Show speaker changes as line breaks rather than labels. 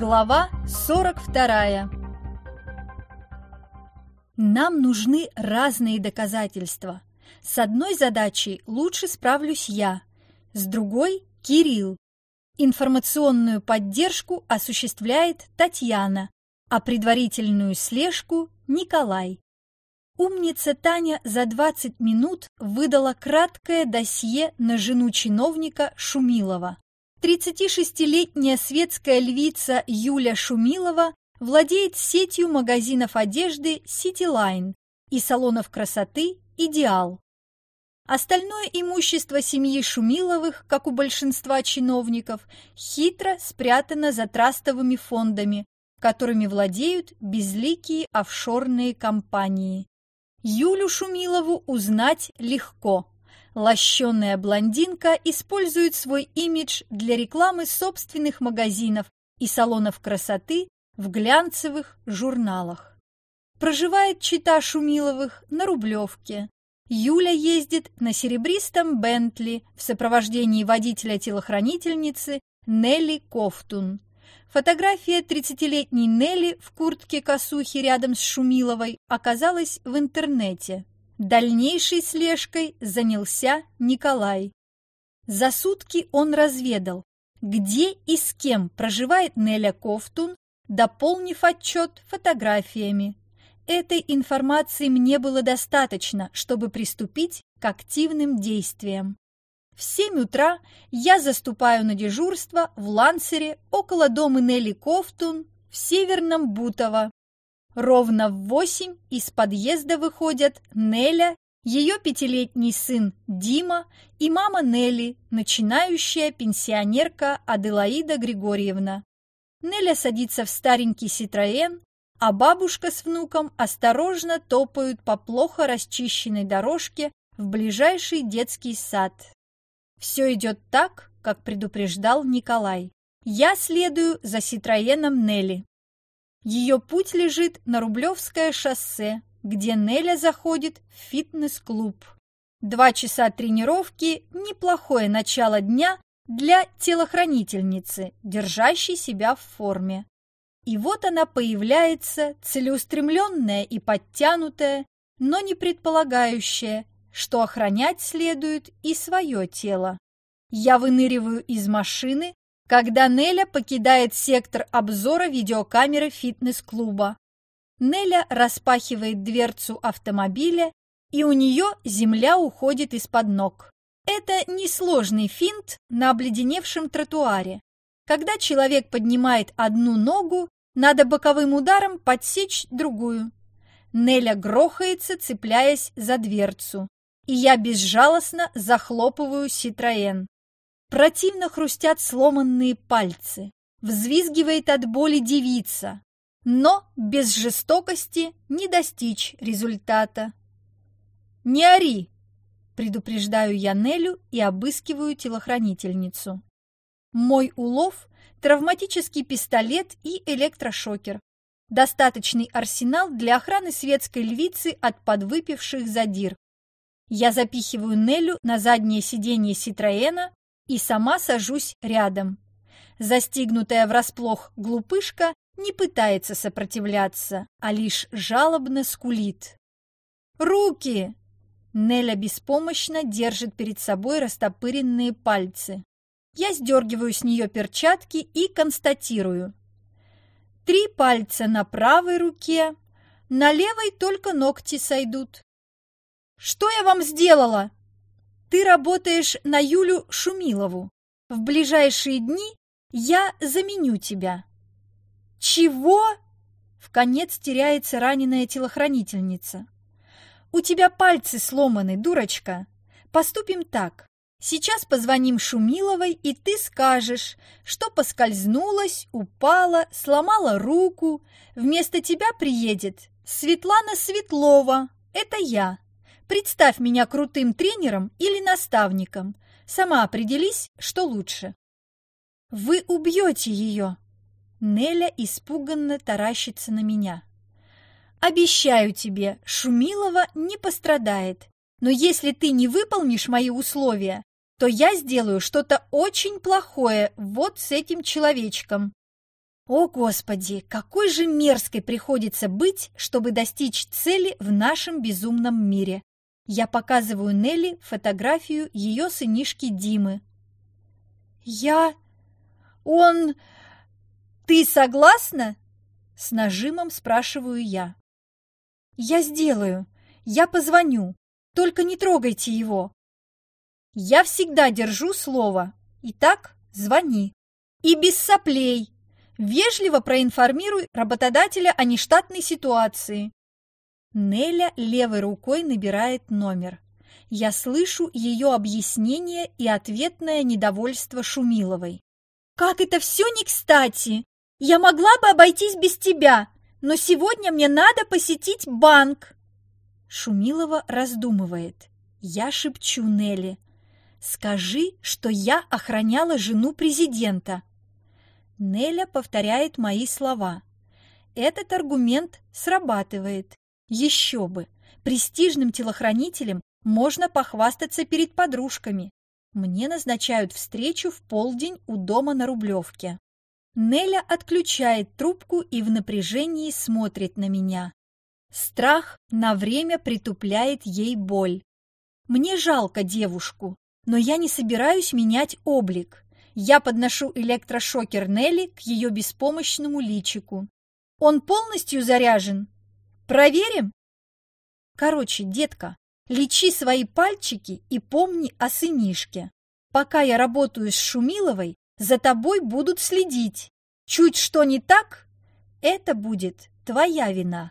Глава 42 Нам нужны разные доказательства. С одной задачей лучше справлюсь я, с другой – Кирилл. Информационную поддержку осуществляет Татьяна, а предварительную слежку – Николай. Умница Таня за 20 минут выдала краткое досье на жену чиновника Шумилова. 36-летняя светская львица Юля Шумилова владеет сетью магазинов одежды Cityline и салонов красоты «Идеал». Остальное имущество семьи Шумиловых, как у большинства чиновников, хитро спрятано за трастовыми фондами, которыми владеют безликие офшорные компании. Юлю Шумилову узнать легко. Лощеная блондинка использует свой имидж для рекламы собственных магазинов и салонов красоты в глянцевых журналах. Проживает чита Шумиловых на Рублевке. Юля ездит на серебристом Бентли в сопровождении водителя-телохранительницы Нелли Кофтун. Фотография 30-летней Нелли в куртке-косухе рядом с Шумиловой оказалась в интернете. Дальнейшей слежкой занялся Николай. За сутки он разведал, где и с кем проживает Неля Кофтун, дополнив отчет фотографиями. Этой информации мне было достаточно, чтобы приступить к активным действиям. В семь утра я заступаю на дежурство в Лансере около дома Нелли Кофтун в Северном Бутово. Ровно в восемь из подъезда выходят Неля, ее пятилетний сын Дима и мама Нелли, начинающая пенсионерка Аделаида Григорьевна. Неля садится в старенький Ситроен, а бабушка с внуком осторожно топают по плохо расчищенной дорожке в ближайший детский сад. Все идет так, как предупреждал Николай. Я следую за Ситроеном Нелли. Ее путь лежит на Рублевское шоссе, где Неля заходит в фитнес-клуб. Два часа тренировки – неплохое начало дня для телохранительницы, держащей себя в форме. И вот она появляется, целеустремленная и подтянутая, но не предполагающая, что охранять следует и свое тело. Я выныриваю из машины, когда Неля покидает сектор обзора видеокамеры фитнес-клуба. Неля распахивает дверцу автомобиля, и у нее земля уходит из-под ног. Это несложный финт на обледеневшем тротуаре. Когда человек поднимает одну ногу, надо боковым ударом подсечь другую. Неля грохается, цепляясь за дверцу, и я безжалостно захлопываю Ситроен. Противно хрустят сломанные пальцы. Взвизгивает от боли девица. Но без жестокости не достичь результата. «Не ори!» – предупреждаю я Нелю и обыскиваю телохранительницу. Мой улов – травматический пистолет и электрошокер. Достаточный арсенал для охраны светской львицы от подвыпивших задир. Я запихиваю Нелю на заднее сиденье Ситроена и сама сажусь рядом. Застигнутая врасплох глупышка не пытается сопротивляться, а лишь жалобно скулит. «Руки!» Неля беспомощно держит перед собой растопыренные пальцы. Я сдергиваю с нее перчатки и констатирую. Три пальца на правой руке, на левой только ногти сойдут. «Что я вам сделала?» Ты работаешь на Юлю Шумилову. В ближайшие дни я заменю тебя». «Чего?» В конец теряется раненая телохранительница. «У тебя пальцы сломаны, дурочка. Поступим так. Сейчас позвоним Шумиловой, и ты скажешь, что поскользнулась, упала, сломала руку. Вместо тебя приедет Светлана Светлова. Это я. Представь меня крутым тренером или наставником. Сама определись, что лучше. Вы убьете ее. Неля испуганно таращится на меня. Обещаю тебе, Шумилова не пострадает. Но если ты не выполнишь мои условия, то я сделаю что-то очень плохое вот с этим человечком. О, Господи, какой же мерзкой приходится быть, чтобы достичь цели в нашем безумном мире. Я показываю Нелли фотографию ее сынишки Димы. Я... Он... Ты согласна? С нажимом спрашиваю я. Я сделаю. Я позвоню. Только не трогайте его. Я всегда держу слово. Итак, звони. И без соплей. Вежливо проинформируй работодателя о нештатной ситуации. Неля левой рукой набирает номер. Я слышу ее объяснение и ответное недовольство Шумиловой. «Как это все не кстати! Я могла бы обойтись без тебя, но сегодня мне надо посетить банк!» Шумилова раздумывает. Я шепчу Нелли. «Скажи, что я охраняла жену президента. Неля повторяет мои слова. Этот аргумент срабатывает. Еще бы! Престижным телохранителем можно похвастаться перед подружками. Мне назначают встречу в полдень у дома на Рублевке. Неля отключает трубку и в напряжении смотрит на меня. Страх на время притупляет ей боль. Мне жалко девушку, но я не собираюсь менять облик. Я подношу электрошокер Нелли к ее беспомощному личику. Он полностью заряжен? Проверим? Короче, детка, лечи свои пальчики и помни о сынишке. Пока я работаю с Шумиловой, за тобой будут следить. Чуть что не так, это будет твоя вина.